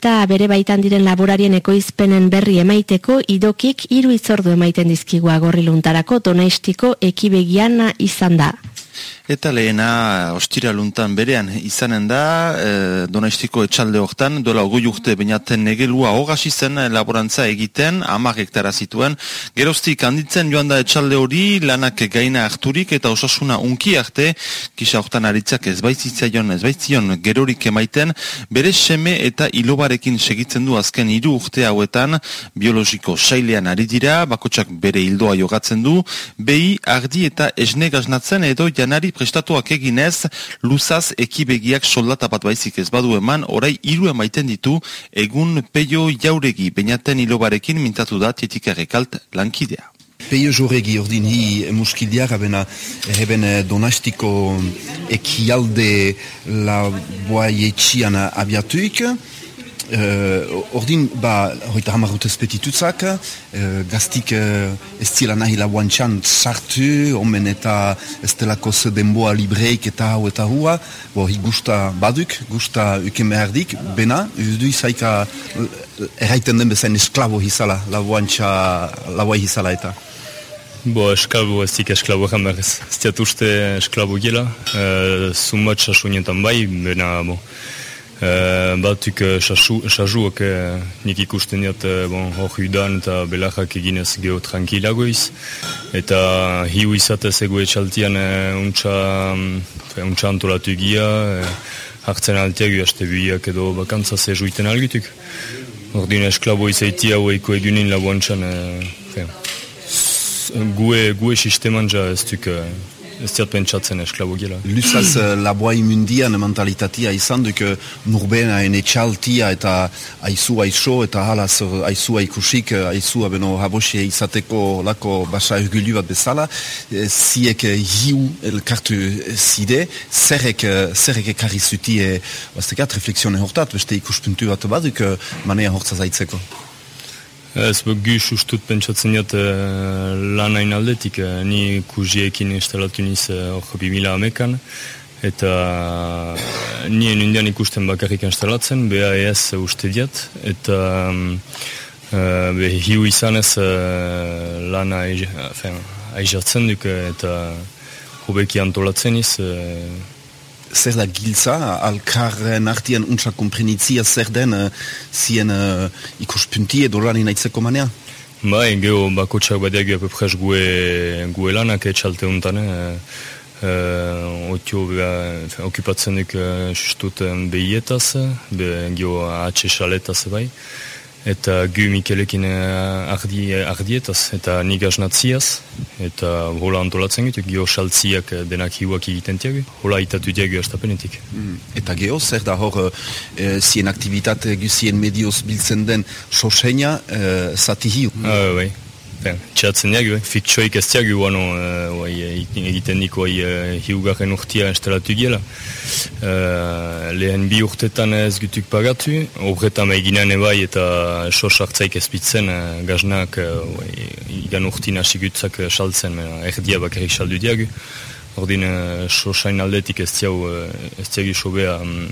eta bere baitan diren laborarien ekoizpenen berri emaiteko idokik hiru itzordu emaiten dizkigua gorriluntarako donaistiko ekibegiana izan da. Eta lehena ostira luntan berean izanen da, e, donaistiko etxalde hortan, dola ogoi urte bainaten negelua hogasi zen laborantza egiten, amak hektara zituen, geroztik handitzen joan da etxalde hori, lanak gaina harturik eta osasuna unki arte, kisa hortan aritzak ez baitzitzaion, ez baitzion gerorik emaiten, bere seme eta ilobarekin segitzen du azken hiru urte hauetan, biologiko sailean ari dira, bakotsak bere hildoa jogatzen du, behi, ardi eta esne gaznatzen edo janari prestatuak eginez, luzaz ekibegiak soldata bat baizik ez badu eman, orai hiru emaiten ditu, egun peio jauregi, bainaten hilobarekin mintatu da titikarrekalt lankidea. Peio joregi ordin hi muskildiak abena erreben eh, donastiko ekialde la boaietxian abiatuik, Uh, ordin, ba, hoita hamar utez petitutzak, uh, gaztik uh, ez zila nahi lauantxan sartu, omen eta ez telako denboa libreik eta hau eta hua, bo, hi gusta baduk, gusta uke mehardik, bena, du izaika erraiten den bezain esklabo hizala, lauantxa, lauai hizala eta. Bo, esklabo ez dik esklabo hamar ez. Ez diat uste esklabo gila, uh, sumat sasunietan bai, bena, bo, Uh, batuk sajuak uh, nik ikusten diat uh, bon, hor judan eta belajak eginez geho tranquilagoiz eta hiu izatez ego etxaltian uh, untxa, um, untxa antolatu egia uh, hartzen alteak uaste buiak edo bakantza ze juiten algutuk ordin esklabo izaiti hau eko egunin labuantxan uh, gue, gue sisteman ja ez duk uh, ez diat pentsatzen esklabo gila. Luzaz uh, laboai mundian mentalitatea izan duk nurbena ene txaltia eta aizu aizo eta halaz aizu aikusik uh, aizu abeno habosie izateko lako basa ergulu bat bezala uh, ziek hiu elkartu zide zerrek zerrek ekarri zuti e, baztekat refleksione hortat beste ikuspuntu bat baduk uh, manea hortza zaitzeko. Ez bo gu sustut pentsatzen jat uh, lan hain aldetik, uh, ni kuziekin instalatu niz uh, bimila amekan, eta nien indian ikusten bakarrik instalatzen, beha ez uste diat, eta uh, be, hiu izanez uh, lan aizatzen duk, eta hobeki antolatzen iz, zer da giltza, alkarren artian untsa komprenitzia zer den uh, zien uh, ikuspunti edo lan inaitzeko manea? Bai, geho bakotxak badeak apepres gue, gue lanak etxalte untan, eh, uh, otio beha, okupatzen duk uh, justut behietaz, be, geho atxe saletaz bai eta gu Mikelekin eh, ardi, ardietaz, eta nik asnatziaz, eta hola antolatzen gitu, gio saltziak eh, denak hiuak egiten tiagu, hola itatu diagu astapenetik. Mm. Eta geho, zer da hor, e, zien aktivitate guzien medioz biltzen den soseina, e, zati hiu? Ah, bai. Ben, txatzen eh? fitxoik ez diagu wano, uh, egiten diko uh, hiugarren urtia instalatu gila. Uh, lehen bi urtetan ez gutuk pagatu, horretan eginean ebai eta sos hartzaik ez bitzen, uh, gaznak uh, igan urtin asigutzak saltzen, erdia bakarrik saldu diagu. Ordin, uh, sosain aldetik ez ziau, uh, ez ziagu sobea um,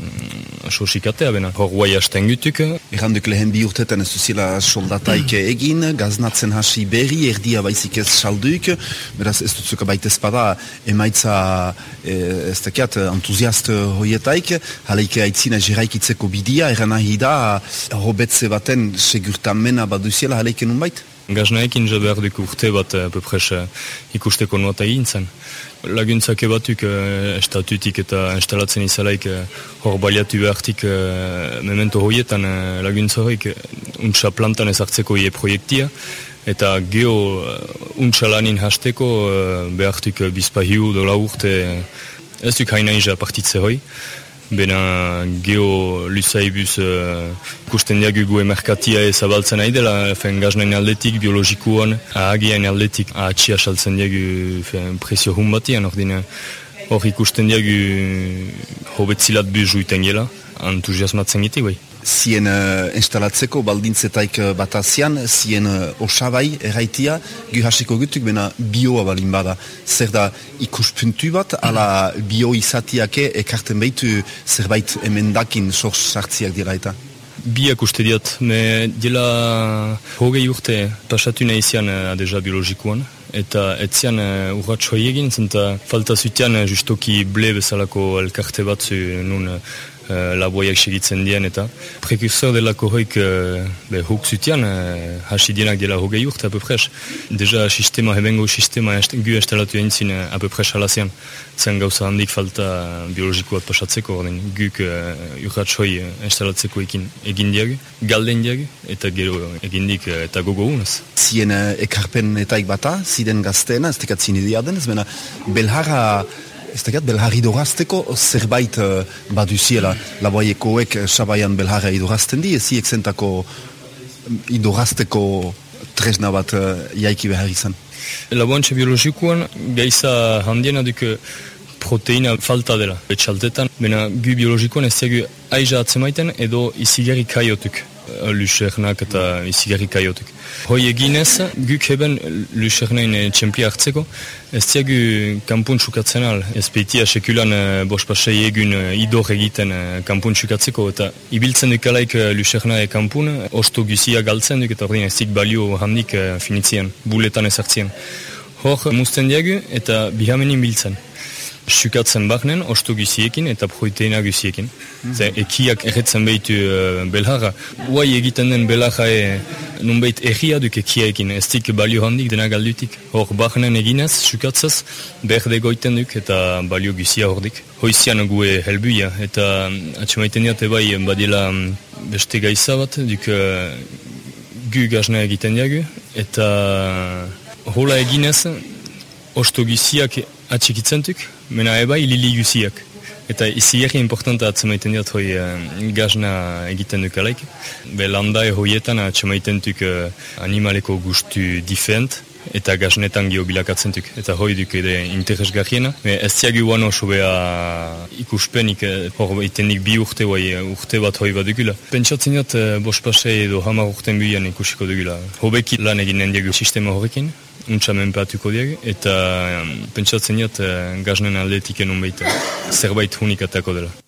sosikatea bena. Hor guai hasten gutuk. Erranduk lehen bi urtetan ez duzila soldataik egin, gaznatzen hasi berri, erdia baizik ez salduk, beraz ez dutzuka baita ezpada emaitza eh, ez dakiat entuziast hoietaik, haleike aitzina jeraikitzeko bidia, erran nahi da, hobetze baten segurtamena baduziela haleike nun? Gaznaekin jo behar duk urte bat pepres ikusteko nuata egin zen. Laguntzak ebatuk uh, estatutik eta instalatzen izalaik uh, hor baliatu behartik uh, memento hoietan laguntza hoik untsa plantan ezartzeko ie proiektia eta geho uh, untsa lanin hasteko uh, behartuk bizpahiu dola urte ez duk haina iza partitze hoi. Bena geho lusaibuz uh, kusten diagu gu emerkatia ezabaltzen nahi dela, fen gaznain aldetik, biologikoan, ahagiain aldetik, ahatxia saltzen diagu presio hun batian, ordine hor ikusten diagu hobetzilat buz uiten gela, entusiasmatzen giti bai zien uh, instalatzeko baldintzetaik uh, batazian, zien uh, osabai erraitia, hasiko gutuk, bena bioa balin bada. Zer da ikuspuntu bat, ala bio izatiake ekarten behitu zerbait emendakin sors sartziak dira eta? biak uste diat, me dela hogei urte pasatu nahi zian uh, deja biologikoan, eta etzian uh, urratxo egin, zenta falta zutean justoki ble bezalako elkarte batzu nun uh, uh, laboiak segitzen dien eta prekursor delako hoik uh, be, huk zutian uh, hasi dienak dela hogei urte apopres. Deja sistema, hebengo sistema est, gu estelatu egin zin uh, apopres alazian. Zen gauza handik falta biologikoat pasatzeko, ordin guk uh, urratxoi estelatzeko ekin egin diagu, galden diagu, eta gero egindik uh, eta gogo unaz. Zien ekarpen etaik bata, ziden gazteena, ez tekatzin idiaden, ez bena belharra Ez da belharri dorazteko zerbait uh, baduziela laboaiekoek uh, sabaian belharra idorazten di, ezi ekzentako mm, idorazteko tresna bat uh, jaiki behar izan. Laboantxe biologikoan gaiza handiena duk proteina falta dela, betxaltetan. Bena gu biologikoan ez ziagu aiza atzemaiten edo izigarri kaiotuk. Eh, lucernak eta izigarri kaiotuk. Hoi eginez, guk heben lucernain txempli hartzeko, ez diagu kampun txukatzen al, ez peitia sekulan uh, bospasei egun uh, idor egiten uh, kampun txukatzeko, eta ibiltzen dukalaik uh, lucerna e kampun, osto guzia galtzen duk, eta ordin ez balio handik uh, finitzien, buletan ezartzien. Hor, musten diagu eta bihamenin biltzen sukatzen baknen, osto guziekin eta proteina guziekin. Mm -hmm. ekiak erretzen behitu uh, belharra. Uai egiten den belharra e, nunbait egia duk ekiaekin, ez dik balio handik dena galdutik. Hor baknen eginez, sukatzez, berde goiten duk eta balio guzia hordik. Hoizian gue helbuia eta mm, atxemaiten diate bai badila mm, beste gaiza bat, duk uh, gu gazna egiten diagu eta hola eginez, osto guztiak atxikitzen mena ebai lili guziak. Eta izi erri importanta atzemaiten dut hoi uh, gazna egiten duk alaik. Be landa e hoietan atzemaiten duk uh, animaleko gustu diferent eta gaznetan gio bilakatzen duk. Eta hoi duk ere interes garriena. Me ez ziagu guan oso beha ikuspenik, eh, hor itenik bi urte hoi urte bat hoi badugula. Pentsatzen dut uh, bospasei edo hamar urten buian ikusiko dugula. Hobeki lan egin nendiagu sistema horrekin untsa menpeatuko diag, eta pentsatzen jat uh, gaznen aldetik enun baita zerbait hunikatako dela.